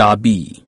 加币。